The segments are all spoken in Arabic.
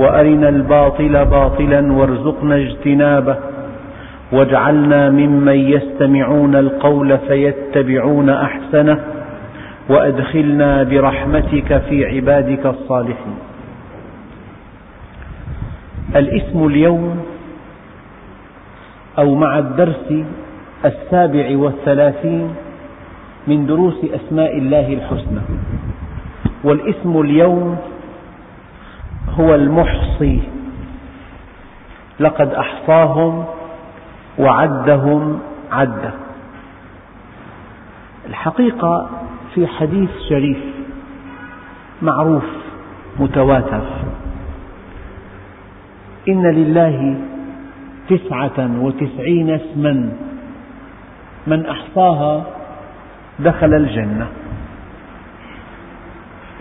وأرنا الباطل باطلا وارزقنا اجتنابه واجعلنا ممن يستمعون القول فيتبعون أحسنه وأدخلنا برحمتك في عبادك الصالحين. الاسم اليوم أو مع الدرس السابع والثلاثين من دروس أسماء الله الحسنى. والاسم اليوم هو المحصي. لقد أحصاهم وعدهم عدا الحقيقة في حديث شريف معروف متواتر. إن لله تسعة وتسعين اسما. من أحصاها دخل الجنة.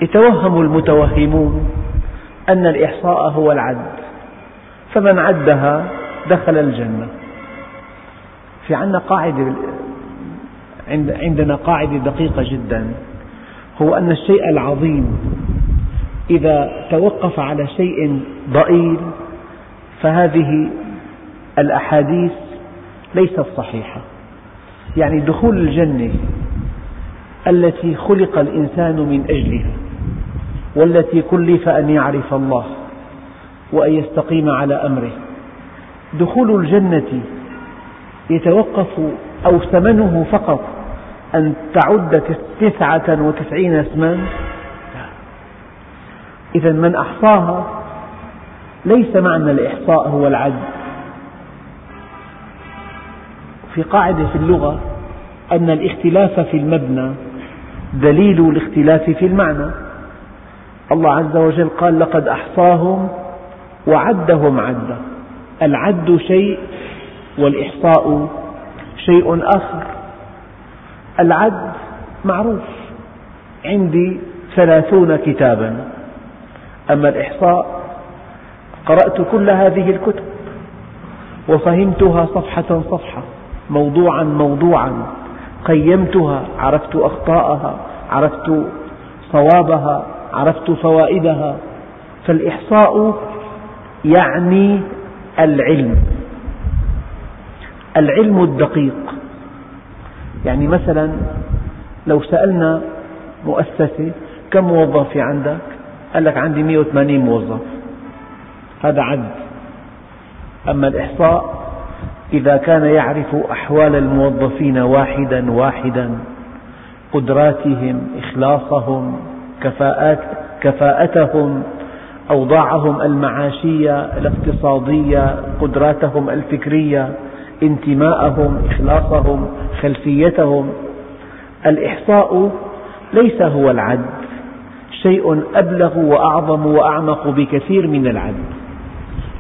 يتوهم المتوهمون أن الإحصاء هو العد فمن عدها دخل الجنة. في عندنا قاعدة عندنا قاعدة دقيقة جدا هو أن الشيء العظيم إذا توقف على شيء ضئيل فهذه الأحاديث ليست صحيحة. يعني دخول الجنة التي خلق الإنسان من أجلها. والتي كلف أن يعرف الله وأن يستقيم على أمره. دخول الجنة يتوقف أو ثمنه فقط أن تعد تسعة وتسعين اسما؟ إذا من أحصاها ليس معنى الإحصاء هو العد. في قاعدة في اللغة أن الاختلاف في المبنى دليل الاختلاف في المعنى. الله عز وجل قال لقد أحصاهم وعدهم عدا. العد شيء والإحصاء شيء آخر. العد معروف. عندي ثلاثون كتابا. أما الإحصاء قرأت كل هذه الكتب وفهمتها صفحة صفحة موضوعا موضوعا. قيمتها عرفت أخطاءها عرفت صوابها عرفت فوائدها. فالإحصاء يعني العلم. العلم الدقيق. يعني مثلا لو سألنا مؤسسة كم موظف في عندك؟ قال لك عندي 180 موظف. هذا عد. أما الإحصاء إذا كان يعرف أحوال الموظفين واحدا واحدا قدراتهم إخلاصهم كفاءات كفاءتهم أوضاعهم المعاشية الاقتصادية قدراتهم الفكرية انتماءهم إخلاصهم خلفيتهم. الإحصاء ليس هو العد شيء أبلغ وأعظم وأعمق بكثير من العد.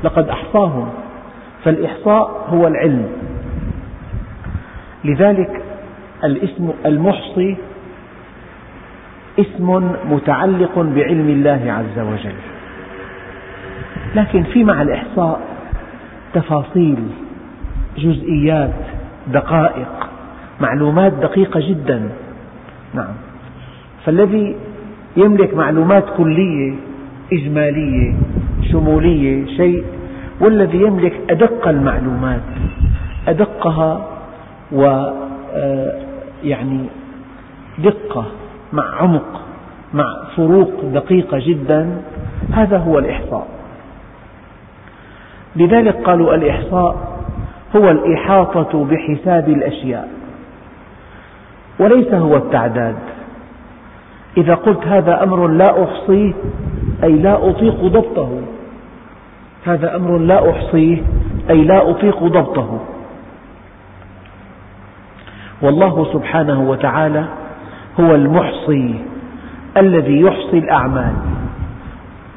لقد أحصاهم فالإحصاء هو العلم. لذلك الاسم المحصي اسم متعلق بعلم الله عز وجل. لكن في مع الإحصاء تفاصيل جزئيات دقائق معلومات دقيقة جدا. نعم. فالذي يملك معلومات كلية إجمالية شمولية شيء والذي يملك أدق المعلومات أدقها و يعني دقة. مع عمق مع فروق دقيقة جدا هذا هو الإحصاء. لذلك قالوا الإحصاء هو الإحاطة بحساب الأشياء وليس هو التعداد. إذا قلت هذا أمر لا أحصيه أي لا أطيق ضبطه. هذا أمر لا أحصيه أي لا أطيق ضبطه. والله سبحانه وتعالى هو المحصي الذي يحصي الأعمال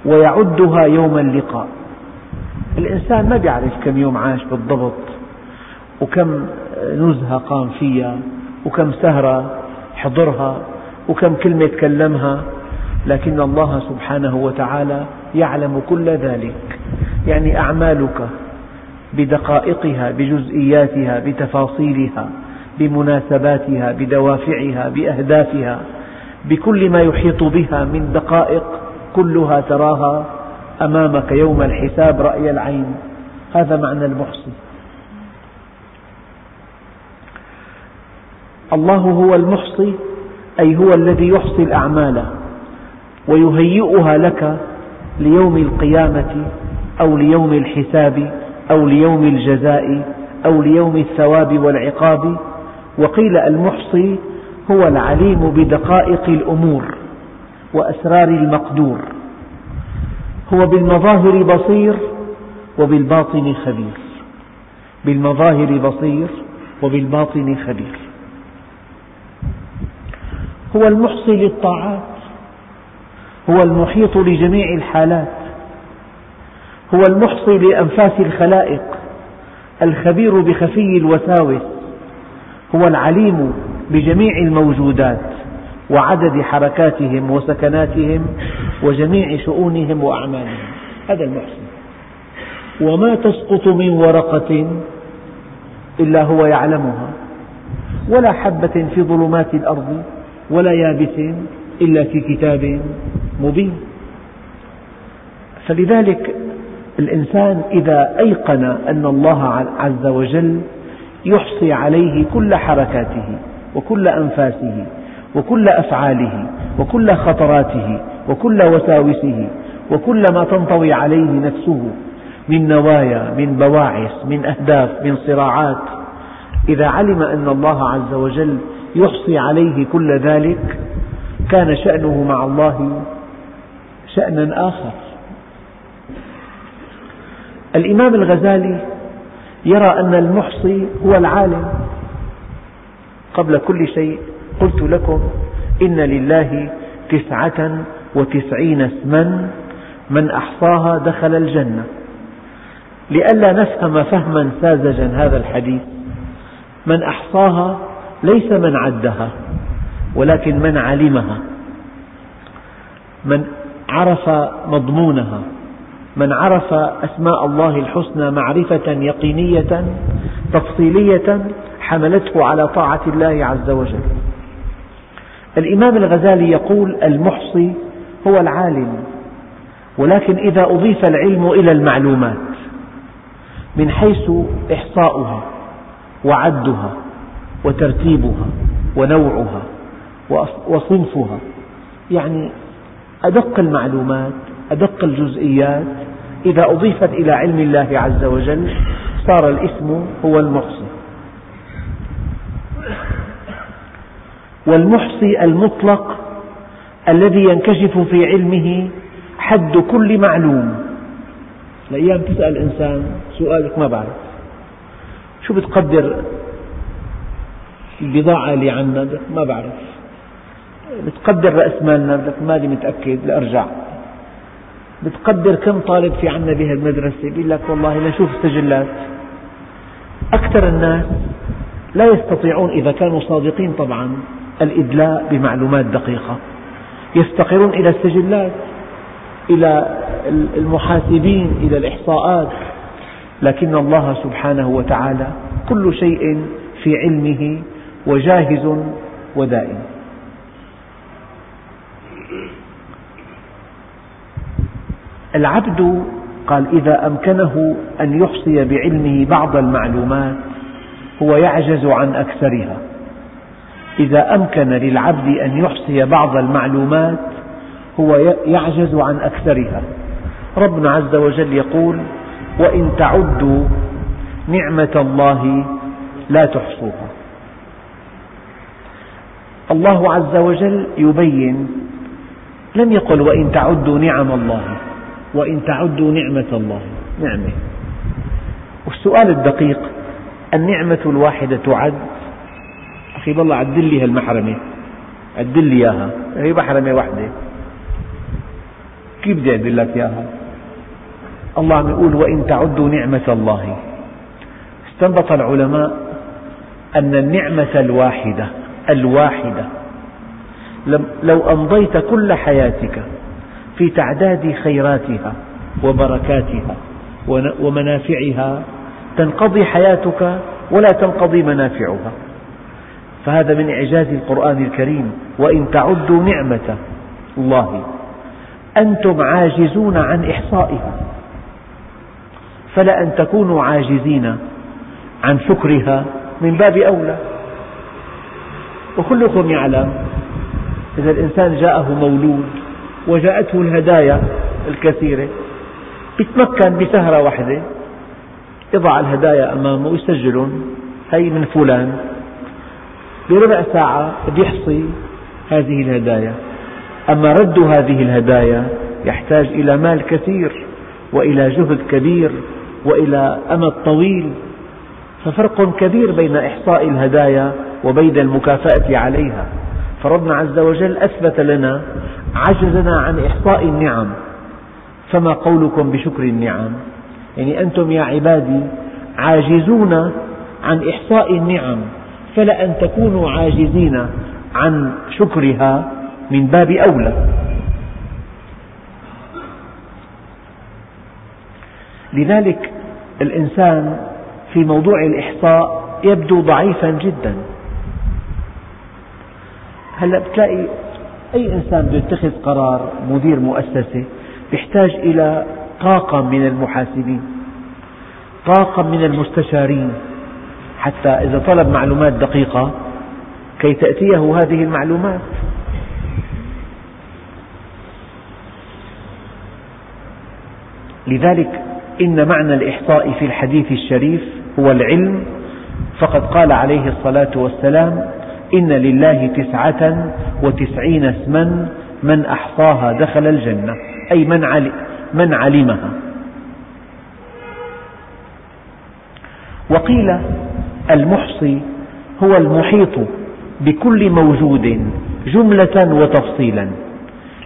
ويعدها يوم اللقاء. الإنسان ما بيعرف كم يوم عاش بالضبط وكم نزهة قام فيها وكم سهرة حضرها وكم كلمة تكلمها لكن الله سبحانه وتعالى يعلم كل ذلك. يعني أعمالك بدقائقها بجزئياتها بتفاصيلها بمناسباتها بدوافعها بأهدافها بكل ما يحيط بها من دقائق كلها تراها أمامك يوم الحساب رأي العين. هذا معنى المحصي الله هو المحصي أي هو الذي يحصي الأعمال ويهيئها لك ليوم القيامة أو ليوم الحساب أو ليوم الجزاء أو ليوم الثواب والعقاب وقيل المحصي هو العليم بدقائق الأمور وأسرار المقدور. هو بالمظاهر بصير وبالباطن خبير. بالمظاهر بصير وبالباطن خبير. هو المحصي للطاعات. هو المحيط لجميع الحالات. هو المحصي لأنفاس الخلائق. الخبير بخفي الوساوس. هو العليم بجميع الموجودات وعدد حركاتهم وسكناتهم وجميع شؤونهم وأعمالهم. هذا المحسن. وما تسقط من ورقة إلا هو يعلمها. ولا حبة في ظلمات الأرض ولا يابس إلا في كتاب مبين. فلذلك الإنسان إذا أيقن أن الله عز وجل يحصي عليه كل حركاته وكل أنفاسه وكل أفعاله وكل خطراته وكل وساوسه وكل ما تنطوي عليه نفسه من نوايا من بواعث من أهداف من صراعات. إذا علم أن الله عز وجل يحصي عليه كل ذلك كان شأنه مع الله شأنا آخر. الإمام الغزالي يرى أن المحصي هو العالم. قبل كل شيء قلت لكم إن لله تسعة وتسعين اسما من أحصاها دخل الجنة. لئلا نفهم فهما ساذجا هذا الحديث. من أحصاها ليس من عدها ولكن من علمها. من عرف مضمونها. من عرف أسماء الله الحسنى معرفة يقينية تفصيلية حملته على طاعة الله عز وجل. الإمام الغزالي يقول المحصي هو العالم ولكن إذا أضيف العلم إلى المعلومات من حيث إحصاؤها وعدها وترتيبها ونوعها وصنفها يعني أدق المعلومات أدق الجزئيات. إذا أضيفت إلى علم الله عز وجل صار الاسم هو المحصي. والمحصي المطلق الذي ينكشف في علمه حد كل معلوم. الأيام تسأل إنسان سؤالك ما بعرف. شو بتقدر البضاعة اللي عندنا ما بعرف. بتقدر رأس مالنا؟ مالي متأكد. لأرجع. بتقدر كم طالب في عنا بهالمدرسة؟ بيقول لك والله نشوف السجلات أكثر الناس لا يستطيعون إذا كانوا صادقين طبعا الإدلاء بمعلومات دقيقة. يفتقرون إلى السجلات إلى المحاسبين إلى الإحصاءات. لكن الله سبحانه وتعالى كل شيء في علمه وجاهز ودائم. العبد قال إذا أمكنه أن يحصي بعلمه بعض المعلومات هو يعجز عن أكثرها. إذا أمكن للعبد أن يحصي بعض المعلومات هو يعجز عن أكثرها. ربنا عز وجل يقول وإن تعدوا نعمة الله لا تحصوها. الله عز وجل يبين لم يقل وإن تعدوا نعم الله. وإن تعدوا نعمة الله. نعمة. والسؤال الدقيق النعمة الواحدة تعد؟ أخي بالله عدل لي هالمحرمة. عدل لي إياها. هي محرمة واحدة. كيف بدي أعدل لك إياها؟ الله عم يقول وإن تعدوا نعمة الله. استنبط العلماء أن النعمة الواحدة الواحدة لو أمضيت كل حياتك في تعداد خيراتها وبركاتها ومنافعها. تنقضي حياتك ولا تنقضي منافعها. فهذا من إعجاز القرآن الكريم. وإن تعدوا نعمة الله أنتم عاجزون عن إحصائها. فلأن تكونوا عاجزين عن شكرها من باب أولى. وكلكم يعلم إذا الإنسان جاءه مولود وجاءته الهدايا الكثيرة. يتمكن بسهرة واحدة. يضع الهدايا أمامه ويسجلهم. هي من فلان. بربع ساعة يحصي هذه الهدايا. أما رد هذه الهدايا يحتاج إلى مال كثير وإلى جهد كبير وإلى أمد طويل. ففرق كبير بين إحصاء الهدايا وبين المكافأة عليها. فربنا عز وجل أثبت لنا عجزنا عن إحصاء النعم. فما قولكم بشكر النعم؟ يعني أنتم يا عبادي عاجزون عن إحصاء النعم فلأن تكونوا عاجزين عن شكرها من باب أولى. لذلك الإنسان في موضوع الإحصاء يبدو ضعيفا جدا. هلا بتلاقي أي إنسان بده يتخذ قرار مدير مؤسسة يحتاج إلى طاقم من المحاسبين طاقم من المستشارين. حتى إذا طلب معلومات دقيقة كي تأتيه هذه المعلومات. لذلك إن معنى الإحصاء في الحديث الشريف هو العلم. فقد قال عليه الصلاة والسلام إن لله تسعة وتسعين اسما من أحصاها دخل الجنة. أي من, من علمها. وقيل المحصي هو المحيط بكل موجود جملة وتفصيلا.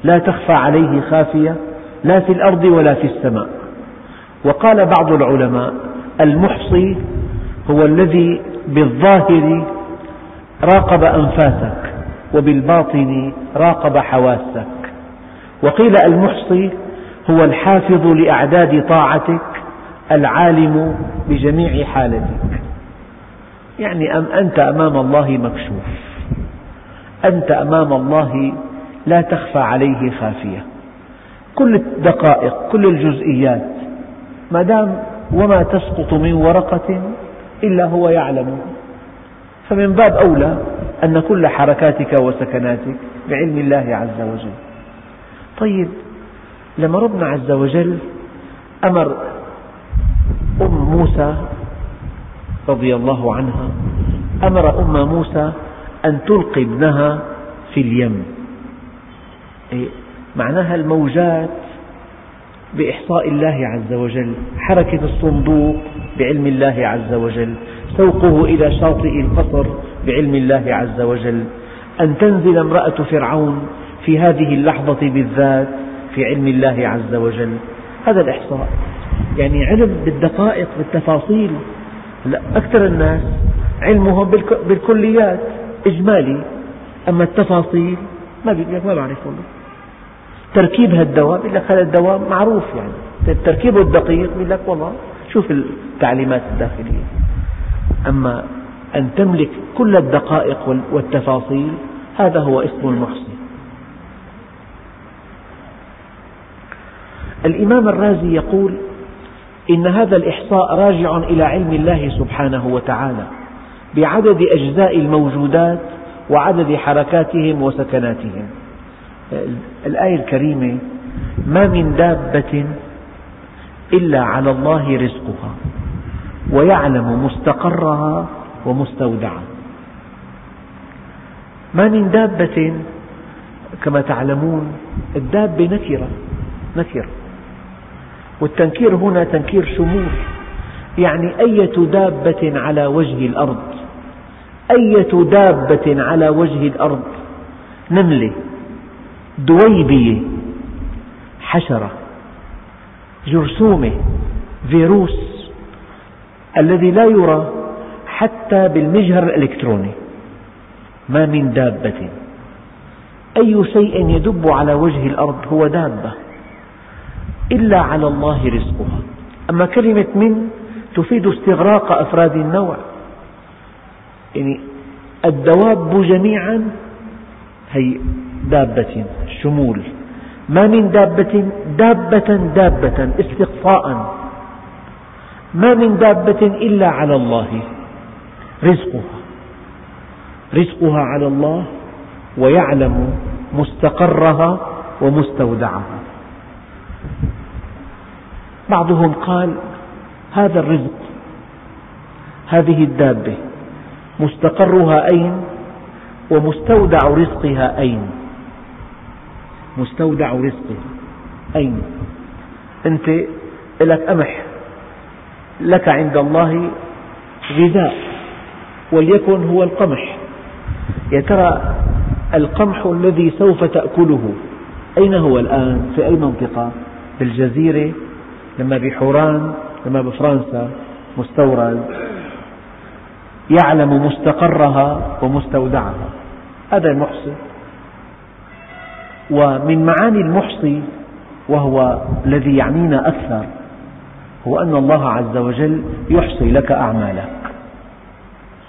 لا تخفى عليه خافية لا في الأرض ولا في السماء. وقال بعض العلماء المحصي هو الذي بالظاهر راقب أنفاسك وبالباطن راقب حواسك. وقيل المحصي هو الحافظ لأعداد طاعتك العالم بجميع حالتك. يعني أنت أمام الله مكشوف؟ أنت أمام الله لا تخفى عليه خافية. كل الدقائق كل الجزئيات ما دام وما تسقط من ورقة إلا هو يعلم. فمن باب أولى أن كل حركاتك وسكناتك بعلم الله عز وجل. طيب لما ربنا عز وجل أمر أم موسى رضي الله عنها أمر أم موسى أن تلقي ابنها في اليم. إيه، معناها الموجات بإحصاء الله عز وجل حركة الصندوق بعلم الله عز وجل. سوقه إلى شاطئ القصر بعلم الله عز وجل. أن تنزل امرأة فرعون في هذه اللحظة بالذات في علم الله عز وجل. هذا الإحصاء. يعني علم بالدقائق بالتفاصيل. أكثر الناس علمهم بالكليات. إجمالي. أما التفاصيل ما بيقول لك ما والله تركيب هالدواء بيقول لك هذا الدواء معروف يعني. تركيبه الدقيق بيقول لك والله شوف التعليمات الداخلية. أما أن تملك كل الدقائق والتفاصيل هذا هو اسم المحصي الإمام الرازي يقول إن هذا الإحصاء راجع إلى علم الله سبحانه وتعالى بعدد أجزاء الموجودات وعدد حركاتهم وسكناتهم. الآية الكريمة ما من دابة إلا على الله رزقها. ويعلم مستقرها ومستودعها. ما من دابة كما تعلمون الدابة نكرة نكرة. والتنكير هنا تنكير شمول يعني أية دابة على وجه الأرض؟ أية دابة على وجه الأرض؟ نملة دويبية حشرة جرثومة فيروس الذي لا يرى حتى بالمجهر الإلكتروني. ما من دابة. أي شيء يدب على وجه الأرض هو دابة. إلا على الله رزقها. أما كلمة من تفيد استغراق أفراد النوع. يعني الدواب جميعا هي دابة شمول. ما من دابة؟ دابة دابة استقصاء ما من دابة إلا على الله. رزقها. رزقها على الله ويعلم مستقرها ومستودعها. بعضهم قال هذا الرزق هذه الدابة مستقرها أين؟ ومستودع رزقها أين؟ مستودع رزقها أين؟ أنت لك قمح. لك عند الله غذاء وليكن هو القمح. يا ترى القمح الذي سوف تأكله أين هو الآن؟ في أي منطقة؟ بالجزيرة لما بحوران لما بفرنسا؟ مستورد. يعلم مستقرها ومستودعها. هذا المحصي. ومن معاني المحصي وهو الذي يعنينا أكثر. هو أن الله عز وجل يحصي لك أعمالك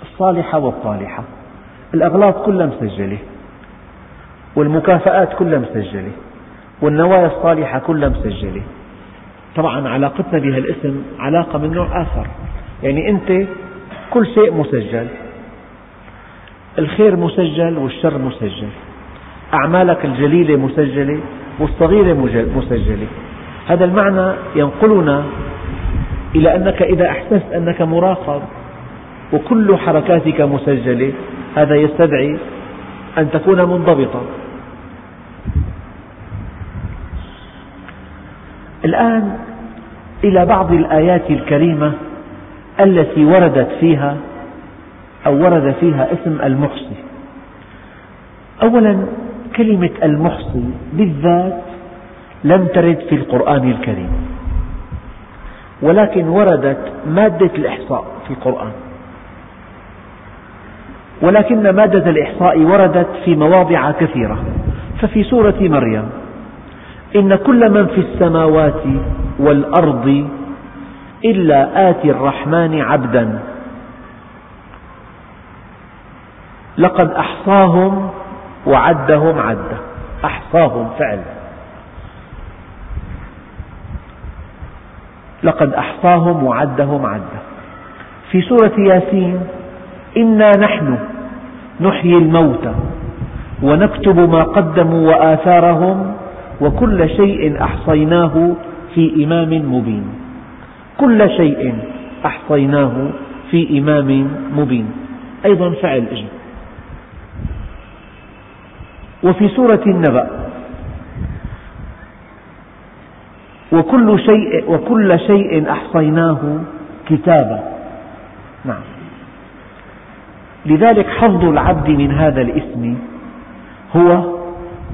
الصالحة والطالحة الأغلاط كلها مسجلة والمكافآت كلها مسجلة والنوايا الصالحة كلها مسجلة. طبعا علاقتنا بها الاسم علاقة من نوع آخر يعني أنت كل شيء مسجل الخير مسجل والشر مسجل أعمالك الجليلة مسجلة والصغيرة مسجلة. هذا المعنى ينقلنا إلى أنك إذا أحسست أنك مراقب وكل حركاتك مسجلة هذا يستدعي أن تكون منضبطا. الآن إلى بعض الآيات الكريمة التي وردت فيها أو ورد فيها اسم المحصي. أولا كلمة المحصي بالذات لم ترد في القرآن الكريم. ولكن وردت مادة الإحصاء في القرآن. ولكن مادة الإحصاء وردت في مواضع كثيرة. ففي سورة مريم إن كل من في السماوات والأرض إلا آتي الرحمن عبدا. لقد أحصاهم وعدهم عدا أحصاهم فعل لقد أحصاهم وعدهم عدا في سورة ياسين إنا نحن نحيي الموتى ونكتب ما قدموا وآثارهم وكل شيء أحصيناه في إمام مبين. كل شيء أحصيناه في إمام مبين. أيضا فعل إجل وفي سورة النبأ وكل شيء, وكل شيء أحصيناه كتابا. نعم. لذلك حظ العبد من هذا الاسم هو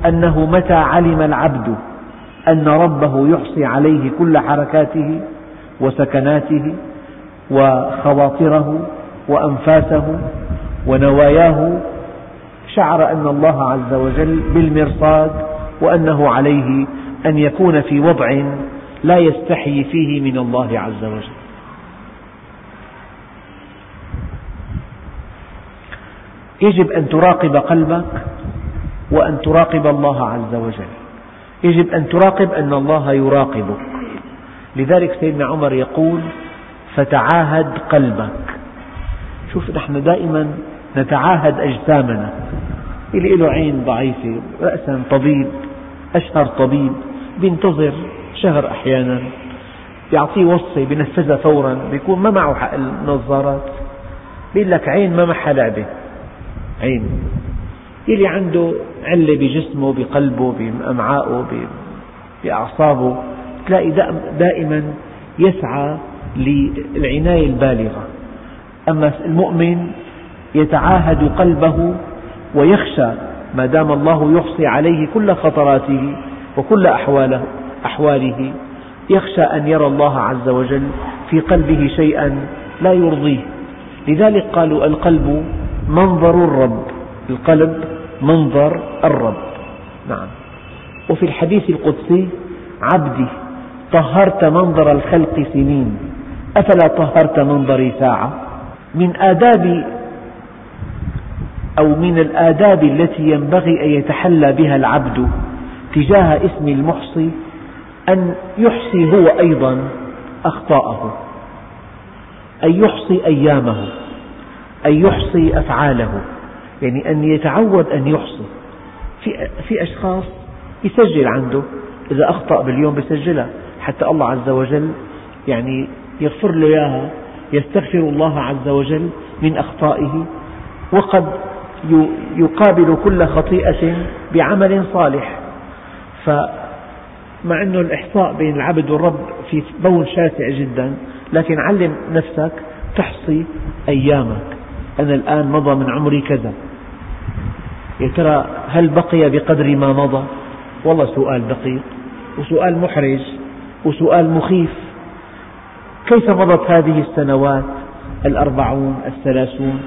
أنه متى علم العبد أن ربه يحصي عليه كل حركاته وسكناته وخواطره وأنفاسه ونواياه شعر أن الله عز وجل بالمرصاد وأنه عليه أن يكون في وضع لا يستحي فيه من الله عز وجل. يجب أن تراقب قلبك وأن تراقب الله عز وجل. يجب أن تراقب أن الله يراقبك. لذلك سيدنا عمر يقول فتعاهد قلبك. شوف نحن دائما نتعاهد أجسامنا. اللي له عين ضعيفة رأسا طبيب أشهر طبيب. بينتظر شهر أحيانا يعطيه وصفة بينفذها فورا بيكون ما معه حق النظارات بيقول لك عين ما معها لعبة. عين. يلي عنده علة بجسمه بقلبه بأمعائه بأعصابه تلاقي دائما يسعى للعناية البالغة. أما المؤمن يتعاهد قلبه ويخشى ما دام الله يحصي عليه كل خطراته وكل أحواله, أحواله يخشى أن يرى الله عز وجل في قلبه شيئا لا يرضيه. لذلك قالوا القلب منظر الرب. القلب منظر الرب. نعم. وفي الحديث القدسي عبدي طهرت منظر الخلق سنين. أفلا طهرت منظري ساعة؟ من آداب أو من الآداب التي ينبغي أن يتحلى بها العبد تجاه اسم المحصي أن يحصي هو أيضا أخطاءه أن يحصي أيامه أن يحصي أفعاله يعني أن يتعود أن يحصي. في, في أشخاص يسجل عنده إذا أخطأ باليوم يسجلها حتى الله عز وجل يعني يغفر له إياها يستغفر الله عز وجل من أخطائه وقد يقابل كل خطيئة بعمل صالح. فمع أن الإحصاء بين العبد والرب في بون شاسع جدا لكن علم نفسك تحصي أيامك. أنا الآن مضى من عمري كذا. يا ترى هل بقي بقدر ما مضى؟ والله سؤال دقيق وسؤال محرج وسؤال مخيف. كيف مضت هذه السنوات؟ الأربعون الثلاثون.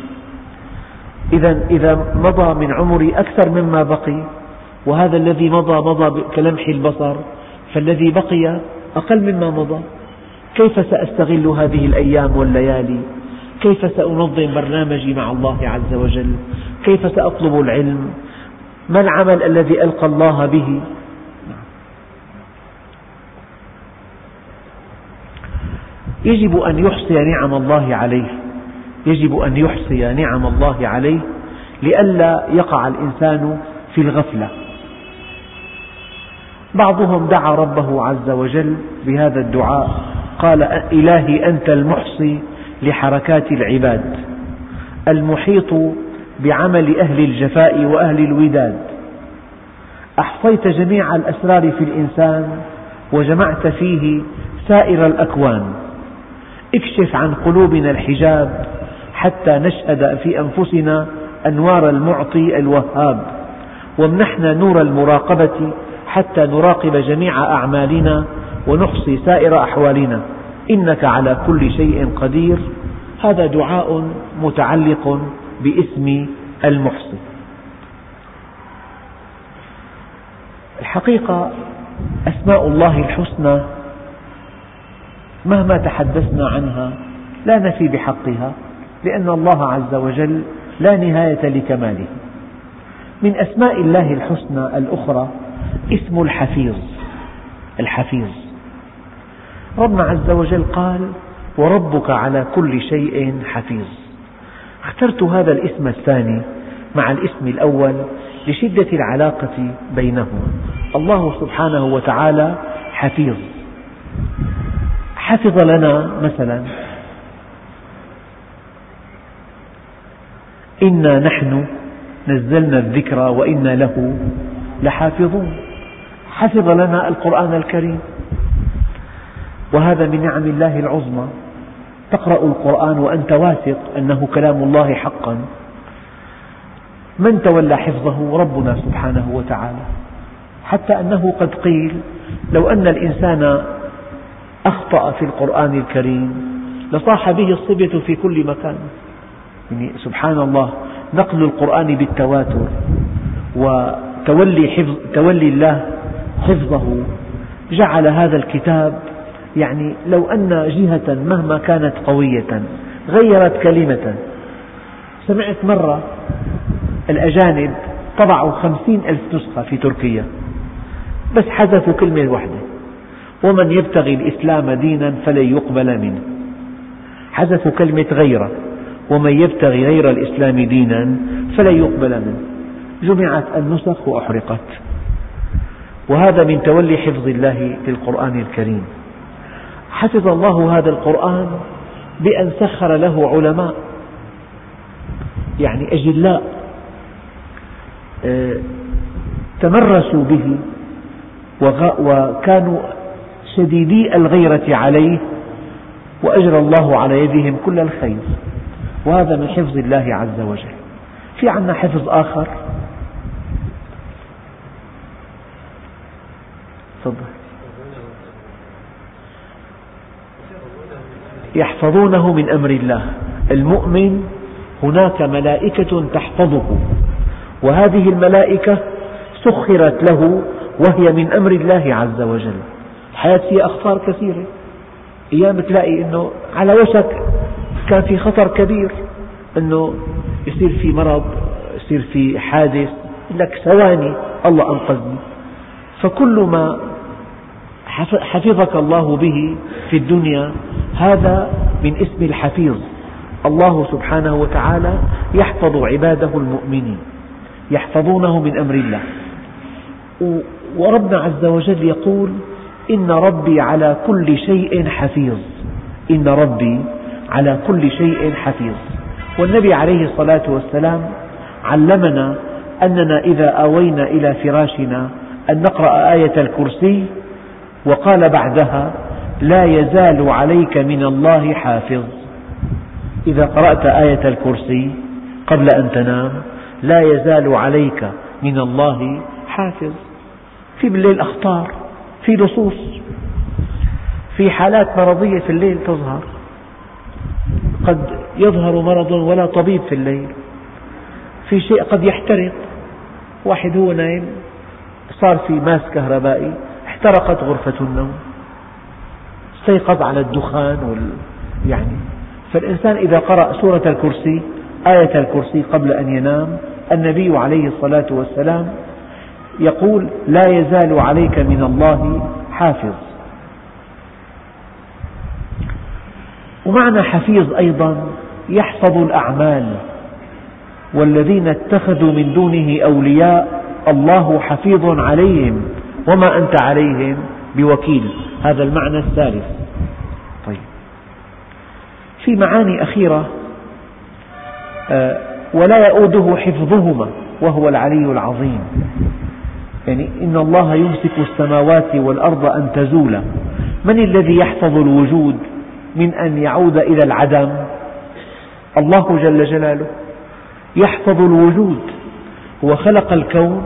إذا إذا مضى من عمري أكثر مما بقي. وهذا الذي مضى مضى كلمح البصر فالذي بقي أقل مما مضى. كيف سأستغل هذه الأيام والليالي؟ كيف سأنظم برنامجي مع الله عز وجل؟ كيف سأطلب العلم؟ ما العمل الذي ألقى الله به؟ يجب أن يحصي نعم الله عليه. يجب أن يحصي نعم الله عليه لئلا يقع الإنسان في الغفلة. بعضهم دعا ربه عز وجل بهذا الدعاء قال إلهي أنت المحصي لحركات العباد المحيط بعمل أهل الجفاء وأهل الوداد. أحصيت جميع الأسرار في الإنسان وجمعت فيه سائر الأكوان. اكشف عن قلوبنا الحجاب حتى نشهد في أنفسنا أنوار المعطي الوهاب وامنحنا نور المراقبة حتى نراقب جميع أعمالنا ونحصي سائر أحوالنا. إنك على كل شيء قدير. هذا دعاء متعلق باسم المحصي الحقيقة أسماء الله الحسنى مهما تحدثنا عنها لا نفي بحقها لأن الله عز وجل لا نهاية لكماله. من أسماء الله الحسنى الأخرى اسم الحفيظ الحفيظ. ربنا عز وجل قال وربك على كل شيء حفيظ. اخترت هذا الاسم الثاني مع الاسم الأول لشدة العلاقة بينهما. الله سبحانه وتعالى حفيظ. حفظ لنا مثلا إنا نحن نزلنا الذكر وإنا له لحافظون. حفظ لنا القرآن الكريم. وهذا من نعم الله العظمى. تقرأ القرآن وأنت واثق أنه كلام الله حقا. من تولى حفظه؟ ربنا سبحانه وتعالى. حتى أنه قد قيل لو أن الإنسان أخطأ في القرآن الكريم لصاح به الصبية في كل مكان. يعني سبحان الله نقل القرآن بالتواتر وتولي حفظ تولي الله حفظه. جعل هذا الكتاب يعني لو أن جهة مهما كانت قوية غيرت كلمة. سمعت مرة الأجانب طبعوا خمسين ألف نسخة في تركيا بس حذفوا كلمة واحدة. ومن يبتغي الإسلام دينا فلن يقبل منه. حذفوا كلمة غيرة. ومن يبتغي غير الإسلام دينا فلن يقبل منه. جمعت النسخ وأحرقت. وهذا من تولي حفظ الله للقرآن الكريم. حفظ الله هذا القرآن بأن سخر له علماء يعني أجلاء آه، تمرسوا به وكانوا شديدي الغيرة عليه وأجرى الله على يدهم كل الخير. وهذا من حفظ الله عز وجل. في عنا حفظ آخر؟ تفضل. يحفظونه من أمر الله. المؤمن هناك ملائكة تحفظه. وهذه الملائكة سخرت له وهي من أمر الله عز وجل. الحياة فيها أخطار كثيرة. أيام تلاقي أنه على وشك كان في خطر كبير أنه يصير في مرض يصير في حادث لك ثواني الله أنقذني. فكل ما حفظك الله به في الدنيا هذا من اسم الحفيظ. الله سبحانه وتعالى يحفظ عباده المؤمنين يحفظونه من أمر الله. وربنا عز وجل يقول إن ربي على كل شيء حفيظ. إن ربي على كل شيء حفيظ. والنبي عليه الصلاة والسلام علمنا أننا إذا آوينا إلى فراشنا أن نقرأ آية الكرسي وقال بعدها لا يزال عليك من الله حافظ. إذا قرأت آية الكرسي قبل أن تنام لا يزال عليك من الله حافظ. في بالليل أخطار في لصوص في حالات مرضية في الليل تظهر. قد يظهر مرض ولا طبيب في الليل. في شيء قد يحترق. واحد هو نايم صار في ماس كهربائي احترقت غرفة النوم. استيقظ على الدخان وال يعني فالإنسان إذا قرأ سورة الكرسي آية الكرسي قبل أن ينام النبي عليه الصلاة والسلام يقول لا يزال عليك من الله حافظ. ومعنى حفيظ أيضا يحفظ الأعمال. والذين اتخذوا من دونه أولياء الله حفيظ عليهم وما أنت عليهم بوكيل. هذا المعنى الثالث. طيب. في معاني أخيرة آه، ولا يؤوده حفظهما وهو العلي العظيم. يعني إن الله يمسك السماوات والأرض أن تزولا. من الذي يحفظ الوجود؟ من أن يعود إلى العدم. الله جل جلاله يحفظ الوجود هو خلق الكون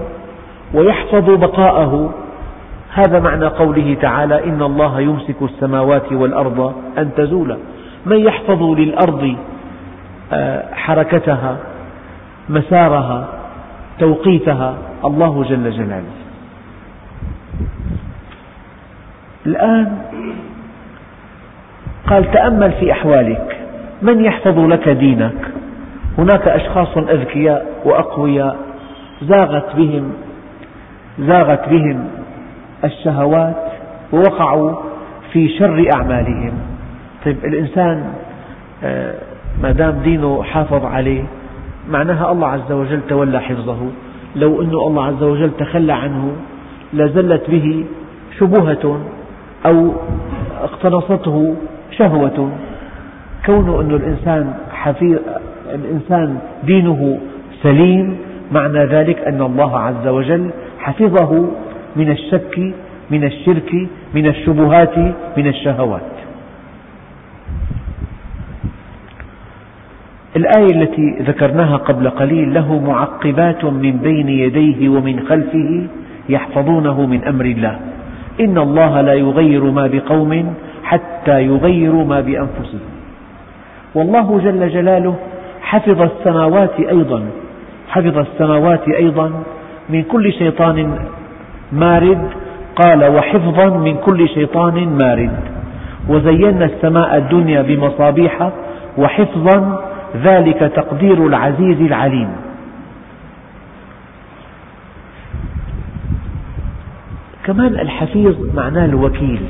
ويحفظ بقاءه. هذا معنى قوله تعالى إن الله يمسك السماوات والأرض أن تزولا. من يحفظ للأرض آه، حركتها مسارها توقيتها؟ الله جل جلاله. الآن قال تأمل في أحوالك. من يحفظ لك دينك؟ هناك أشخاص أذكياء وأقوياء زاغت بهم زاغت بهم الشهوات ووقعوا في شر أعمالهم. طيب الإنسان آه، ما دام دينه حافظ عليه معناها الله عز وجل تولى حفظه. لو أن الله عز وجل تخلى عنه لزلت به شبهة أو اقتنصته شهوة. كون أن الإنسان الإنسان دينه سليم معنى ذلك أن الله عز وجل حفظه من الشك من الشرك من الشبهات من الشهوات. الآية التي ذكرناها قبل قليل له معقبات من بين يديه ومن خلفه يحفظونه من أمر الله. إن الله لا يغير ما بقوم حتى يغيروا ما بأنفسهم. والله جل جلاله حفظ السماوات أيضا حفظ السماوات أيضا من كل شيطان مارد قال وحفظا من كل شيطان مارد. وزينا السماء الدنيا بمصابيح وحفظا ذلك تقدير العزيز العليم. كمان الحفيظ معناه الوكيل.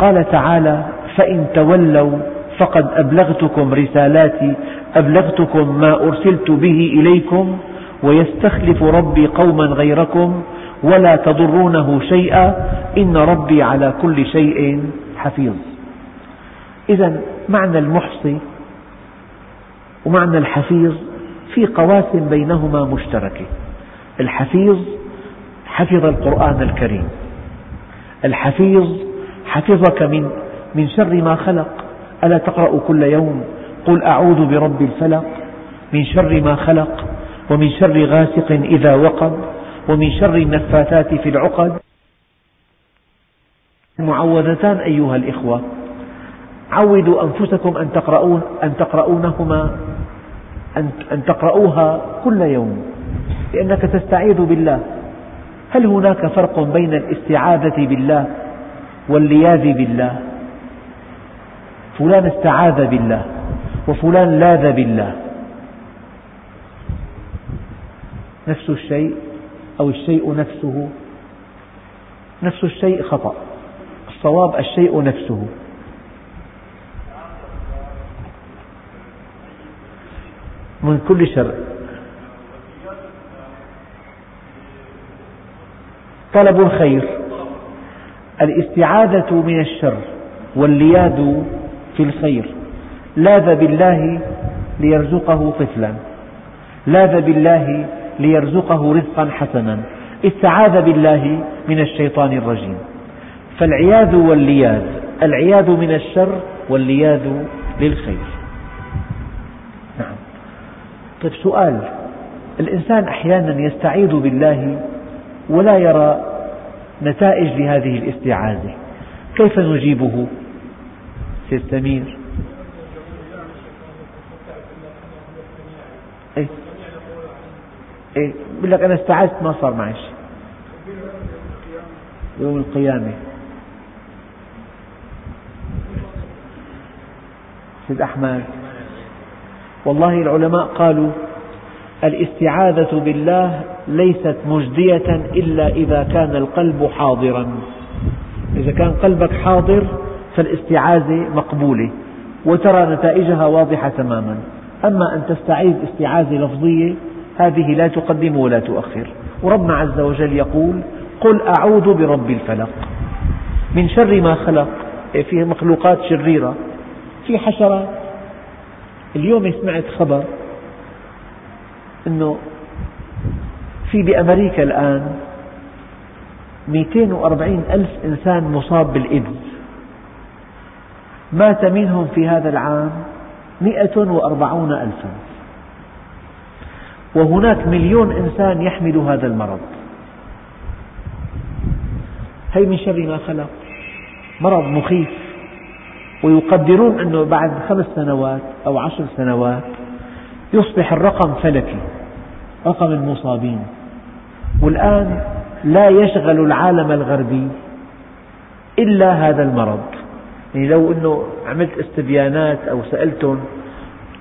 قال تعالى فإن تولوا فقد أبلغتكم رسالاتي أبلغتكم ما أرسلت به إليكم ويستخلف ربي قوما غيركم ولا تضرونه شيئا إن ربي على كل شيء حفيظ. إذا معنى المحصي ومعنى الحفيظ في قواسم بينهما مشتركة. الحفيظ حفظ القرآن الكريم. الحفيظ حفظك من من شر ما خلق. ألا تقرأ كل يوم قل أعوذ برب الفلق. من شر ما خلق ومن شر غاسق إذا وقب ومن شر النفاثات في العقد. المعوذتان أيها الإخوة عودوا أنفسكم أن, تقرؤون أن تقرؤونهما أن تقرؤوها كل يوم لأنك تستعيذ بالله. هل هناك فرق بين الاستعاذة بالله واللياذ بالله. فلان استعاذ بالله وفلان لاذ بالله. نفس الشيء أو الشيء نفسه. نفس الشيء خطأ. الصواب الشيء نفسه. من كل شر. طلب الخير. الاستعاذة من الشر واللياذ في الخير. لاذ بالله ليرزقه طفلا. لاذ بالله ليرزقه رزقا حسنا. استعاذ بالله من الشيطان الرجيم. فالعياذ واللياذ العياذ من الشر واللياذ للخير. نعم. طيب سؤال. الإنسان أحيانا يستعيذ بالله ولا يرى نتائج لهذه الاستعاذة كيف نجيبه؟ سيد سمير إيه؟ إيه؟ يقول لك أنا استعذت ما صار معي شيء. يوم القيامة. سيد أحمد. والله العلماء قالوا الاستعاذة بالله ليست مجدية إلا إذا كان القلب حاضرا. إذا كان قلبك حاضر فالاستعاذة مقبولة وترى نتائجها واضحة تماما. أما أن تستعيذ استعاذة لفظية هذه لا تقدم ولا تؤخر. وربنا عز وجل يقول قل أعوذ برب الفلق. من شر ما خلق إيه، فيه مخلوقات شريرة في حشرات. اليوم سمعت خبر أنه في بأمريكا الآن 240 ألف إنسان مصاب بالإيدز. مات منهم في هذا العام 140 ألفا. وهناك مليون إنسان يحمل هذا المرض. هي من شر ما خلق. مرض مخيف. ويقدرون أنه بعد خمس سنوات أو عشر سنوات يصبح الرقم فلكي رقم المصابين. والآن لا يشغل العالم الغربي إلا هذا المرض. يعني لو أنه عملت استبيانات أو سألتهم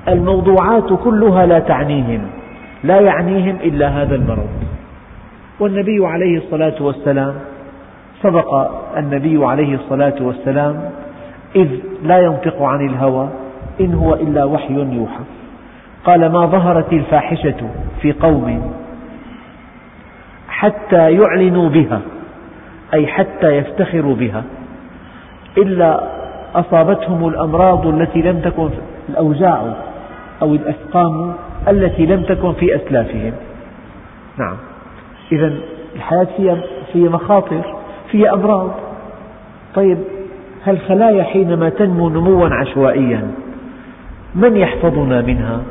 الموضوعات كلها لا تعنيهم لا يعنيهم إلا هذا المرض. والنبي عليه الصلاة والسلام سبق النبي عليه الصلاة والسلام إذ لا ينطق عن الهوى إن هو إلا وحي يوحى. قال ما ظهرت الفاحشة في قوم حتى يعلنوا بها أي حتى يفتخروا بها إلا أصابتهم الأمراض التي لم تكن الأوجاع أو الأسقام التي لم تكن في أسلافهم. نعم. إذا الحياة فيها, فيها مخاطر فيها أمراض. طيب هالخلايا حينما تنمو نموا عشوائيا من يحفظنا منها؟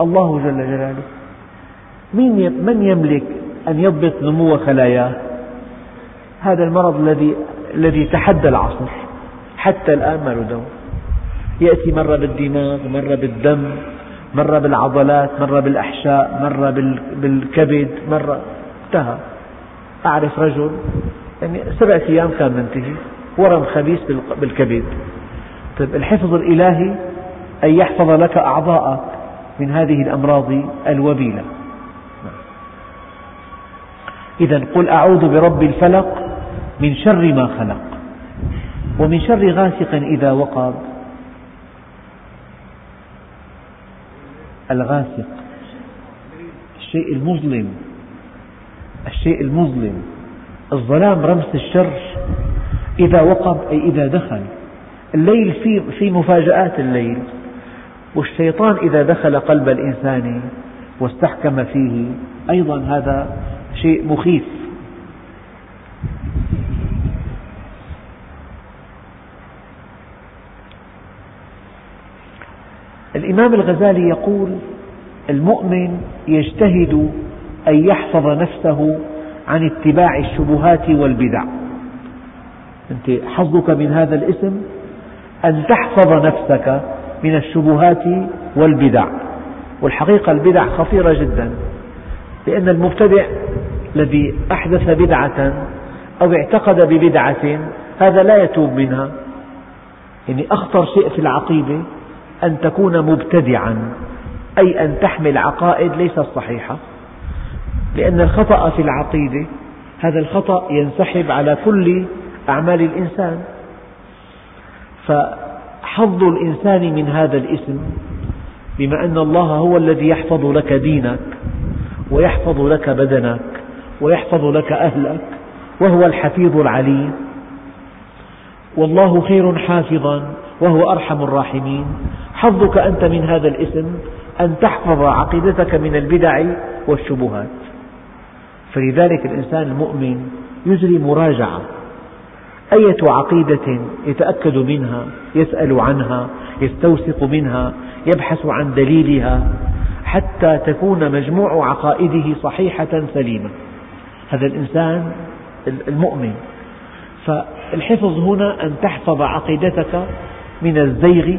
الله جل جلاله. من يملك أن يضبط نمو خلاياه هذا المرض الذي الذي تحدى العصر. حتى الآن ما له دواء. يأتي مرة بالدماغ مرة بالدم مرة بالعضلات مرة بالأحشاء مرة بالكبد مرة انتهى. أعرف رجل يعني سبعة أيام كان منتهي ورم خبيث بالكبد. طيب الحفظ الإلهي أن يحفظ لك أعضاءك. من هذه الأمراض الوبيلة. إذا قل أعوذ برب الفلق من شر ما خلق ومن شر غاسق إذا وقب. الغاسق الشيء المظلم الشيء المظلم الظلام رمز الشر إذا وقب أي إذا دخل. الليل في في مفاجآت الليل. والشيطان إذا دخل قلب الإنسان واستحكم فيه أيضا هذا شيء مخيف. الإمام الغزالي يقول المؤمن يجتهد أن يحفظ نفسه عن اتباع الشبهات والبدع. أنت حظك من هذا الاسم أن تحفظ نفسك من الشبهات والبدع. والحقيقة البدع خطيرة جدا لأن المبتدع الذي أحدث بدعة أو اعتقد ببدعة هذا لا يتوب منها. يعني أخطر شيء في العقيدة أن تكون مبتدعا أي أن تحمل عقائد ليست صحيحة. لأن الخطأ في العقيدة هذا الخطأ ينسحب على كل أعمال الإنسان. فحظ الإنسان من هذا الاسم بما أن الله هو الذي يحفظ لك دينك ويحفظ لك بدنك ويحفظ لك أهلك وهو الحفيظ العليم. والله خير حافظا وهو أرحم الراحمين. حظك أنت من هذا الاسم أن تحفظ عقيدتك من البدع والشبهات. فلذلك الإنسان المؤمن يجري مراجعة. أية عقيدة يتأكد منها يسأل عنها يستوثق منها يبحث عن دليلها حتى تكون مجموع عقائده صحيحة سليمة. هذا الإنسان المؤمن. فالحفظ هنا أن تحفظ عقيدتك من الزيغ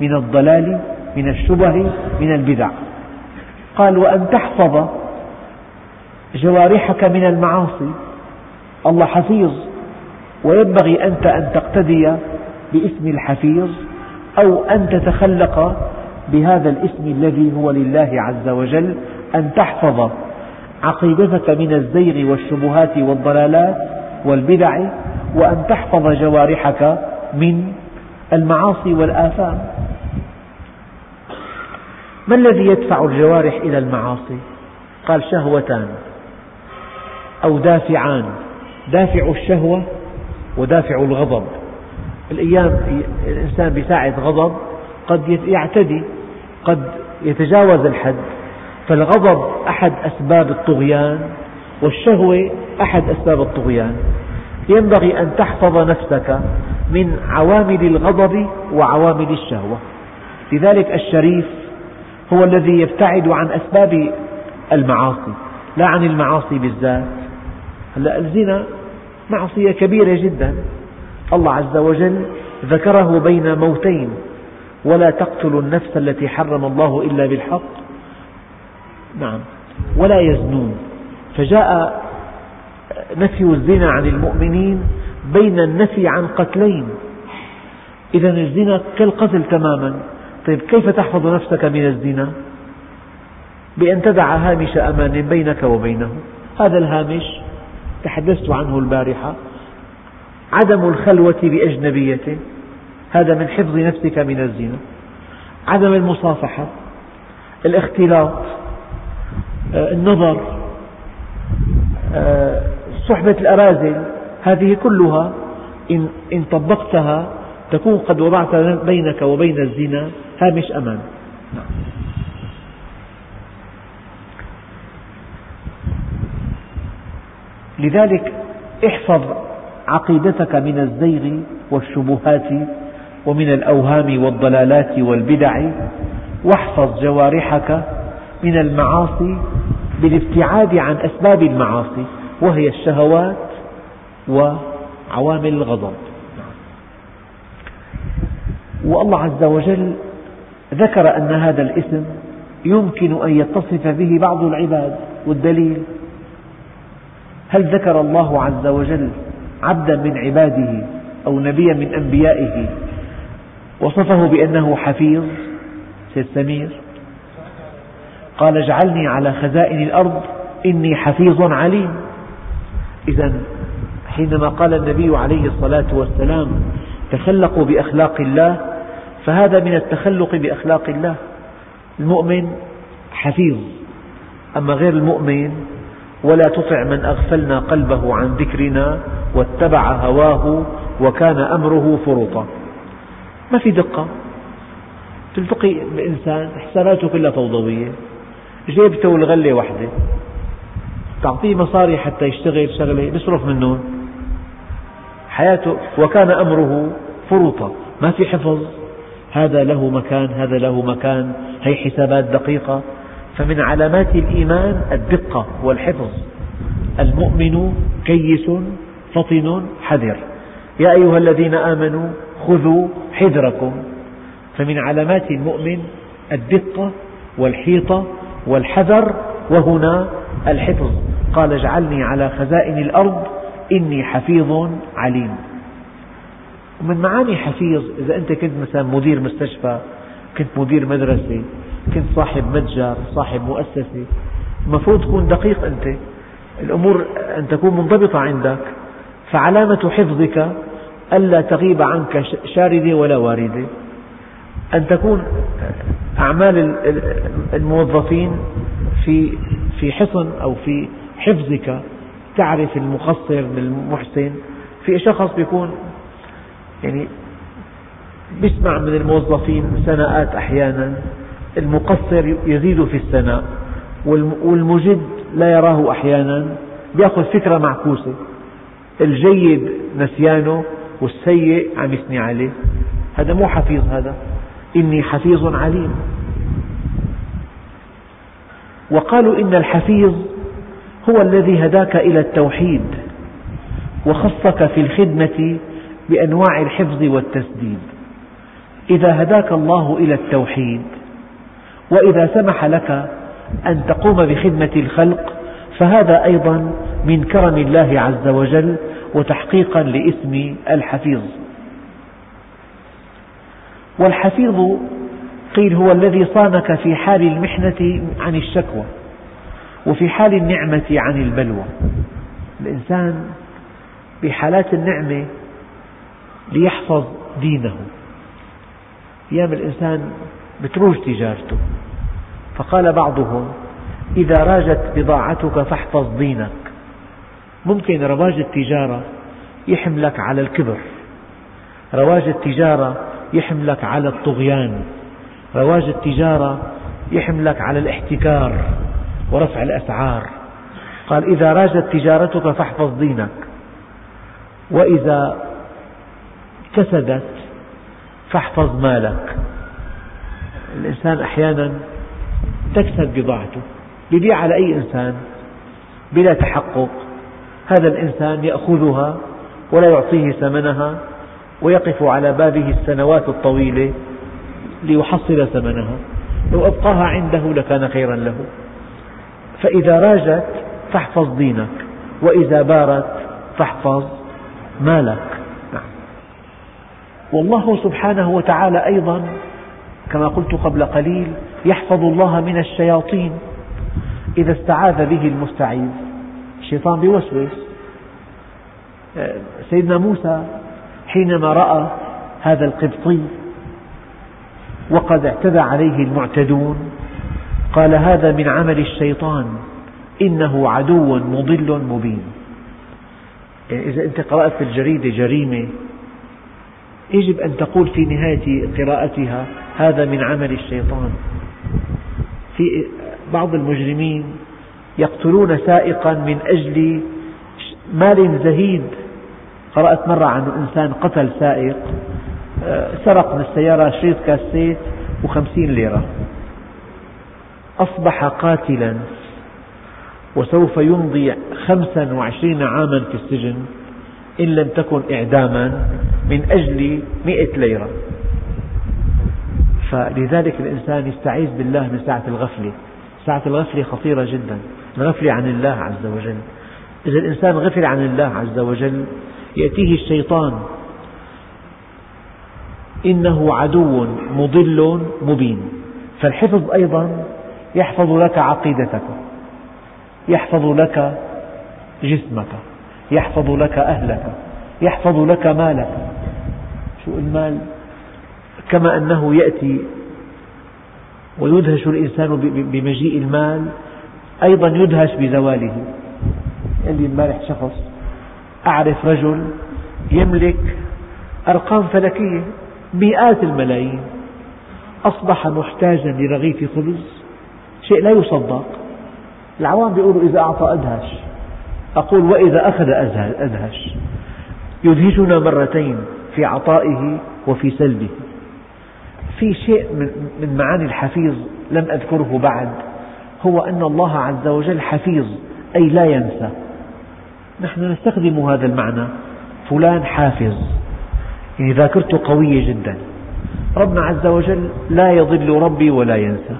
من الضلال من الشبه من البدع. قال وأن تحفظ جوارحك من المعاصي. الله حفيظ. وينبغي أنت أن تقتدي باسم الحفيظ أو أن تتخلق بهذا الاسم الذي هو لله عز وجل أن تحفظ عقيدتك من الزيغ والشبهات والضلالات والبدع وأن تحفظ جوارحك من المعاصي والآثام ما الذي يدفع الجوارح إلى المعاصي؟ قال شهوتان أو دافعان دافع الشهوة ودافع الغضب. الأيام الإنسان بساعة غضب قد يعتدي قد يتجاوز الحد. فالغضب أحد أسباب الطغيان والشهوة أحد أسباب الطغيان. ينبغي أن تحفظ نفسك من عوامل الغضب وعوامل الشهوة. لذلك الشريف هو الذي يبتعد عن أسباب المعاصي لا عن المعاصي بالذات. هلا الزنا معصية كبيرة جدا. الله عز وجل ذكره بين موتين. ولا تقتلوا النفس التي حرم الله إلا بالحق. نعم. ولا يزنون. فجاء نفي الزنا عن المؤمنين بين النفي عن قتلين. إذا الزنا كالقتل تماما. طيب كيف تحفظ نفسك من الزنا؟ بأن تدع هامش أمان بينك وبينه. هذا الهامش تحدثت عنه البارحة عدم الخلوة بأجنبية هذا من حفظ نفسك من الزنا. عدم المصافحة الاختلاط آه، النظر آه، صحبة الأرازل هذه كلها إن طبقتها تكون قد وضعت بينك وبين الزنا هامش أمان. لذلك احفظ عقيدتك من الزيغ والشبهات ومن الأوهام والضلالات والبدع واحفظ جوارحك من المعاصي بالابتعاد عن أسباب المعاصي وهي الشهوات وعوامل الغضب. والله عز وجل ذكر أن هذا الاسم يمكن أن يتصف به بعض العباد والدليل. هل ذكر الله عز وجل عبدا من عباده أو نبيا من أنبيائه؟ وصفه بأنه حفيظ سيد سمير. قال اجعلني على خزائن الأرض إني حفيظ عليم. إذا حينما قال النبي عليه الصلاة والسلام تخلقوا بأخلاق الله فهذا من التخلق بأخلاق الله. المؤمن حفيظ أما غير المؤمن ولا تطع من أغفلنا قلبه عن ذكرنا واتبع هواه وكان أمره فرطا ما في دقة؟ تلتقي بإنسان حساباته كلها فوضوية جيبته والغلة واحدة تعطيه مصاري حتى يشتغل شغلة بيصرف منهم حياته وكان أمره فرطا ما في حفظ. هذا له مكان هذا له مكان. هي حسابات دقيقة. فمن علامات الإيمان الدقة والحفظ. المؤمن كيس فطن حذر. يا أيها الذين آمنوا خذوا حذركم. فمن علامات المؤمن الدقة والحيطة والحذر وهنا الحفظ. قال اجعلني على خزائن الأرض إني حفيظ عليم. ومن معاني حفيظ إذا أنت كنت مثلا مدير مستشفى كنت مدير مدرسة كنت صاحب متجر صاحب مؤسسة. المفروض تكون دقيق أنت. الأمور أن تكون منضبطة عندك. فعلامة حفظك ألا تغيب عنك شاردة ولا واردة. أن تكون أعمال الموظفين في في حصن أو في حفظك. تعرف المقصر المحسن. في شخص بيكون يعني بيسمع من الموظفين سناءات أحيانا. المقصر يزيد في السناء والمجد لا يراه أحيانا يأخذ فكرة معكوسة. الجيد نسيانه والسيء عم يثني عليه. هذا مو حفيظ هذا. إني حفيظ عليم. وقالوا إن الحفيظ هو الذي هداك إلى التوحيد وخصك في الخدمة بأنواع الحفظ والتسديد. إذا هداك الله إلى التوحيد وإذا سمح لك أن تقوم بخدمة الخلق فهذا أيضا من كرم الله عز وجل وتحقيقا لاسم الحفيظ. والحفيظ قيل هو الذي صانك في حال المحنة عن الشكوى وفي حال النعمة عن البلوى. الإنسان بحالات النعمة ليحفظ دينه. أيام الإنسان بتروج تجارته. فقال بعضهم إذا راجت بضاعتك فاحفظ دينك. ممكن رواج التجارة يحملك على الكبر. رواج التجارة يحملك على الطغيان. رواج التجارة يحملك على الاحتكار ورفع الأسعار. قال إذا راجت تجارتك فاحفظ دينك. وإذا كسدت فاحفظ مالك. الإنسان أحيانا تكسد بضاعته يبيع على أي إنسان بلا تحقق. هذا الإنسان يأخذها ولا يعطيه ثمنها ويقف على بابه السنوات الطويلة ليحصل ثمنها. لو أبقاها عنده لكان خيرا له. فإذا راجت فاحفظ دينك وإذا بارت فاحفظ مالك. نعم. والله سبحانه وتعالى أيضا كما قلت قبل قليل يحفظ الله من الشياطين. إذا استعاذ به المستعيذ. الشيطان بيوسوس سيدنا موسى حينما رأى هذا القبطي وقد اعتدى عليه المعتدون قال هذا من عمل الشيطان إنه عدو مضل مبين. يعني إذا أنت قرأت في الجريدة جريمة يجب أن تقول في نهاية قراءتها هذا من عمل الشيطان. في بعض المجرمين يقتلون سائقا من أجل مال زهيد. قرأت مرة عن إنسان قتل سائق آه، سرق من السيارة شريط كاسيت وخمسين ليرة. أصبح قاتلا وسوف يمضي خمسا وعشرين عاما في السجن إن لم تكن إعداما من أجل مئة ليرة. فلذلك الإنسان يستعيذ بالله من ساعة الغفلة ساعة الغفلة خطيرة جدا. الغفلة عن الله عز وجل. إذا الإنسان غفل عن الله عز وجل يأتيه الشيطان. إنه عدو مضل مبين. فالحفظ أيضا يحفظ لك عقيدتك. يحفظ لك جسمك. يحفظ لك أهلك. يحفظ لك مالك. شو المال؟ كما أنه يأتي ويدهش الإنسان بمجيء المال أيضا يدهش بزواله. قال لي امبارح شخص أعرف رجل يملك أرقام فلكية مئات الملايين. أصبح محتاجا لرغيف خبز شيء لا يصدق. العوام يقولوا إذا أعطى أدهش. أقول وإذا أخذ أدهش. يدهشنا مرتين في عطائه وفي سلبه. في شيء من معاني الحفيظ لم أذكره بعد هو أن الله عز وجل حفيظ أي لا ينسى. نحن نستخدم هذا المعنى فلان حافظ. يعني ذاكرته قوية جدا. ربنا عز وجل لا يضل ربي ولا ينسى.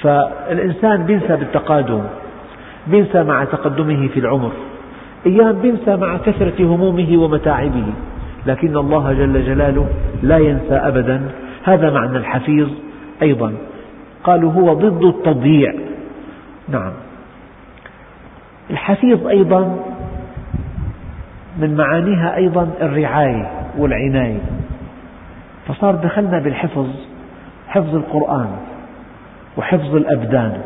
فالإنسان بينسى بالتقادم بينسى مع تقدمه في العمر. أيام بينسى مع كثرة همومه ومتاعبه. لكن الله جل جلاله لا ينسى أبدا. هذا معنى الحفيظ أيضا. قالوا هو ضد التضييع. نعم. الحفيظ أيضا من معانيها أيضا الرعاية والعناية. فصار دخلنا بالحفظ حفظ القرآن وحفظ الأبدان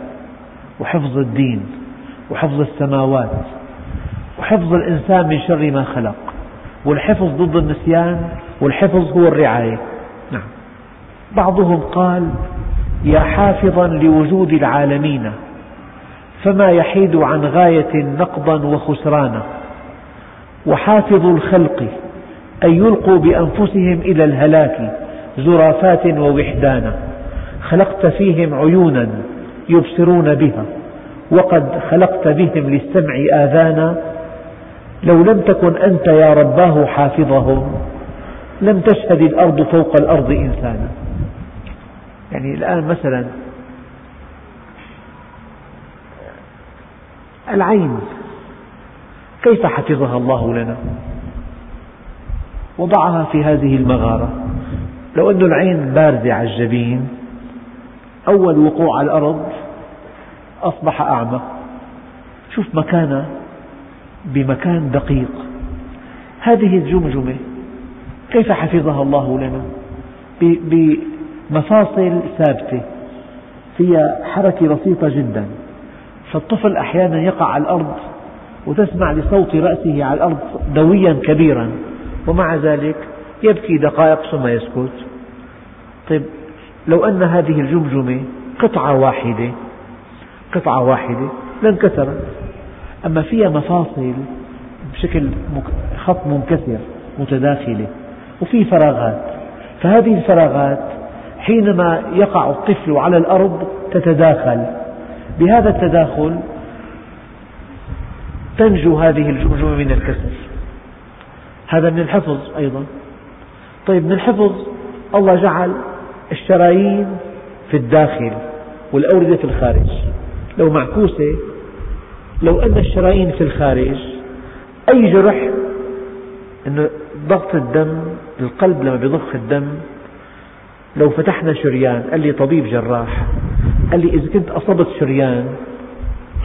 وحفظ الدين وحفظ السماوات وحفظ الإنسان من شر ما خلق. والحفظ ضد النسيان والحفظ هو الرعاية. بعضهم قال يا حافظا لوجود العالمين فما يحيد عن غاية نقضا وخسرانا. وحافظ الخلق أن يلقوا بأنفسهم إلى الهلاك زرافات ووحدانا خلقت فيهم عيونا يبصرون بها وقد خلقت بهم للسمع آذانا. لو لم تكن أنت يا رباه حافظهم لم تشهد الأرض فوق الأرض إنسانا. يعني الآن مثلا العين كيف حفظها الله لنا؟ وضعها في هذه المغارة. لو أن العين باردة على الجبين أول وقوع على الأرض أصبح أعمى. شوف مكانه بمكان دقيق. هذه الجمجمة كيف حفظها الله لنا؟ بمفاصل ثابتة. فيها حركة بسيطة جدا. فالطفل أحيانا يقع على الأرض وتسمع لصوت رأسه على الأرض دويا كبيرا ومع ذلك يبكي دقائق ثم يسكت. طيب لو أن هذه الجمجمة قطعة واحدة قطعة واحدة لانكسرت أما فيها مفاصل بشكل خط منكسر متداخلة وفي فراغات. فهذه الفراغات حينما يقع الطفل على الأرض تتداخل. بهذا التداخل تنجو هذه الجمجمة من الكسر. هذا من الحفظ أيضا. طيب من الحفظ الله جعل الشرايين في الداخل والأوردة في الخارج. لو معكوسة لو أن الشرايين في الخارج أي جرح؟ أن ضغط الدم القلب لما بيضخ الدم لو فتحنا شريان قال لي طبيب جراح. قال لي إذا كنت أصبت شريان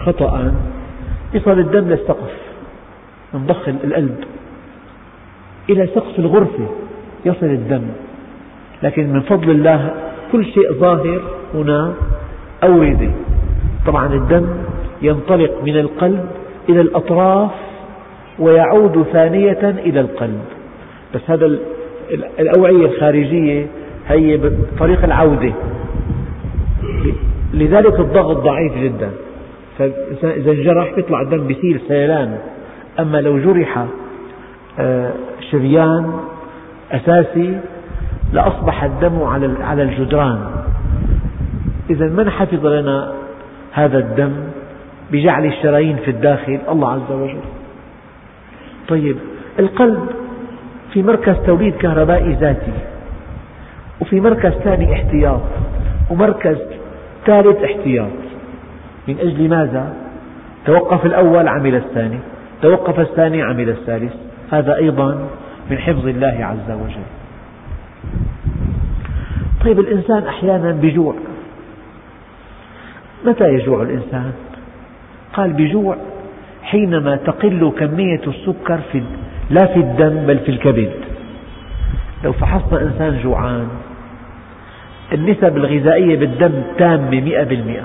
خطأ يصل الدم للسقف من ضخ القلب إلى سقف الغرفة يصل الدم. لكن من فضل الله كل شيء ظاهر هنا أوردة طبعا الدم ينطلق من القلب إلى الأطراف ويعود ثانية إلى القلب. بس هذا الأوعية الخارجية هي بطريق العودة. لذلك الضغط ضعيف جدا. فإذا انجرح يطلع الدم بيصير سيلان. أما لو جرح آه، شريان أساسي لأصبح الدم على الجدران. إذا من حفظ لنا هذا الدم بجعل الشرايين في الداخل؟ الله عز وجل. طيب القلب في مركز توليد كهربائي ذاتي. وفي مركز ثاني احتياط ومركز ثالث احتياط. من أجل ماذا؟ توقف الأول عمل الثاني توقف الثاني عمل الثالث. هذا أيضا من حفظ الله عز وجل. طيب الإنسان أحيانا بجوع. متى يجوع الإنسان؟ قال بجوع حينما تقل كمية السكر في لا في الدم بل في الكبد. لو فحصنا إنسان جوعان النسب الغذائية بالدم تامة مئة بالمئة.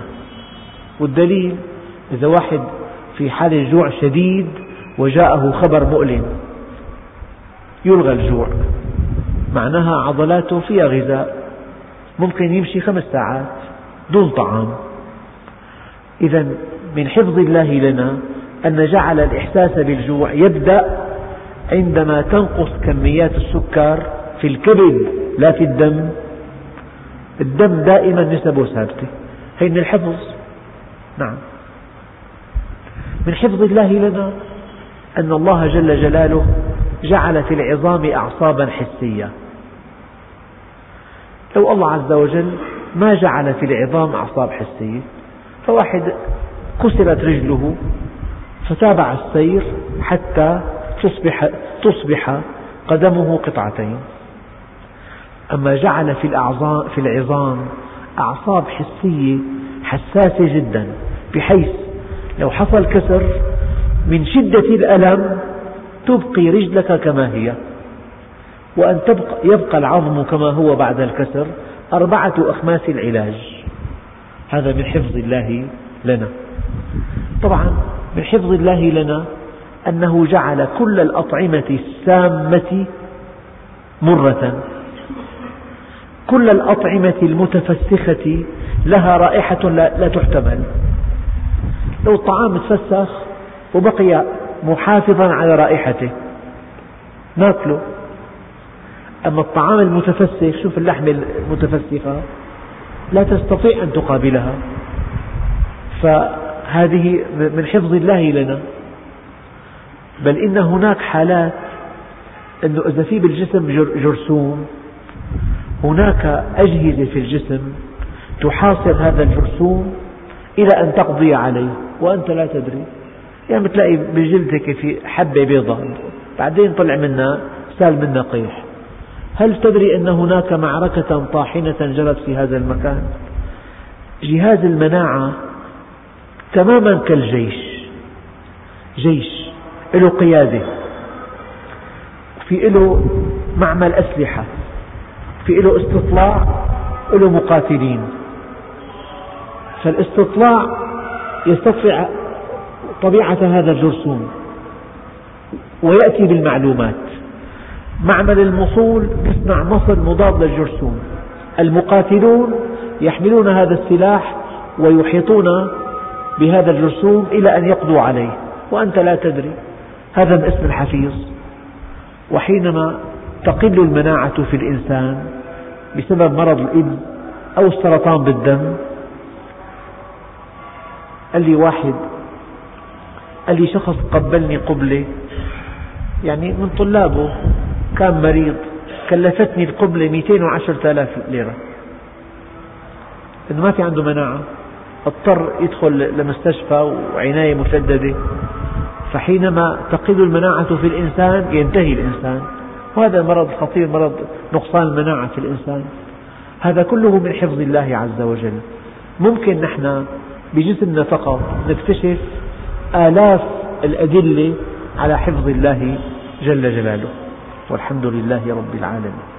والدليل إذا واحد في حالة جوع شديد وجاءه خبر مؤلم يلغى الجوع. معناها عضلاته فيها غذاء ممكن يمشي خمس ساعات دون طعام. إذا من حفظ الله لنا أن جعل الإحساس بالجوع يبدأ عندما تنقص كميات السكر في الكبد لا في الدم. الدم دائما نسبه ثابتة هي من الحفظ. نعم. من حفظ الله لنا أن الله جل جلاله جعل في العظام أعصابا حسية. لو الله عز وجل ما جعل في العظام أعصاب حسية فواحد كسرت رجله فتابع السير حتى تصبح, تصبح قدمه قطعتين. أما جعل في, الأعظام في العظام أعصاب حسية حساسة جدا بحيث لو حصل كسر من شدة الألم تبقي رجلك كما هي. وأن تبقى يبقى العظم كما هو بعد الكسر أربعة أخماس العلاج. هذا من حفظ الله لنا. طبعا من حفظ الله لنا أنه جعل كل الأطعمة السامة مرة كل الأطعمة المتفسخة لها رائحة لا تحتمل. لو الطعام تفسخ وبقي محافظا على رائحته ناكله. أما الطعام المتفسخ شوف اللحمة المتفسخة لا تستطيع أن تقابلها. فهذه من حفظ الله لنا. بل إن هناك حالات أنه إذا في بالجسم جرثوم هناك أجهزة في الجسم تحاصر هذا الجرثوم إلى أن تقضي عليه وأنت لا تدري. يعني بتلاقي بجلدك في حبة بيضاء بعدين طلع منها سال منها قيح. هل تدري أن هناك معركة طاحنة جرت في هذا المكان؟ جهاز المناعة تماما كالجيش. جيش له قيادة. في له معمل أسلحة. في له استطلاع له مقاتلين. فالاستطلاع يستطلع طبيعة هذا الجرثوم ويأتي بالمعلومات. معمل الموصول يصنع مصل مضاد للجرثوم. المقاتلون يحملون هذا السلاح ويحيطون بهذا الجرثوم إلى أن يقضوا عليه. وأنت لا تدري هذا اسم الحفيظ. وحينما تقل المناعة في الإنسان بسبب مرض الإبن أو السرطان بالدم. قال لي واحد قال لي شخص قبلني قبلة يعني من طلابه كان مريض كلفتني القبلة 210 آلاف ليرة. إنه ما في عنده مناعة اضطر يدخل لمستشفى وعناية مشددة. فحينما تقل المناعة في الإنسان ينتهي الإنسان. وهذا مرض خطير مرض نقصان المناعة في الإنسان. هذا كله من حفظ الله عز وجل. ممكن نحن بجسمنا فقط نكتشف آلاف الأدلة على حفظ الله جل جلاله. والحمد لله رب العالمين.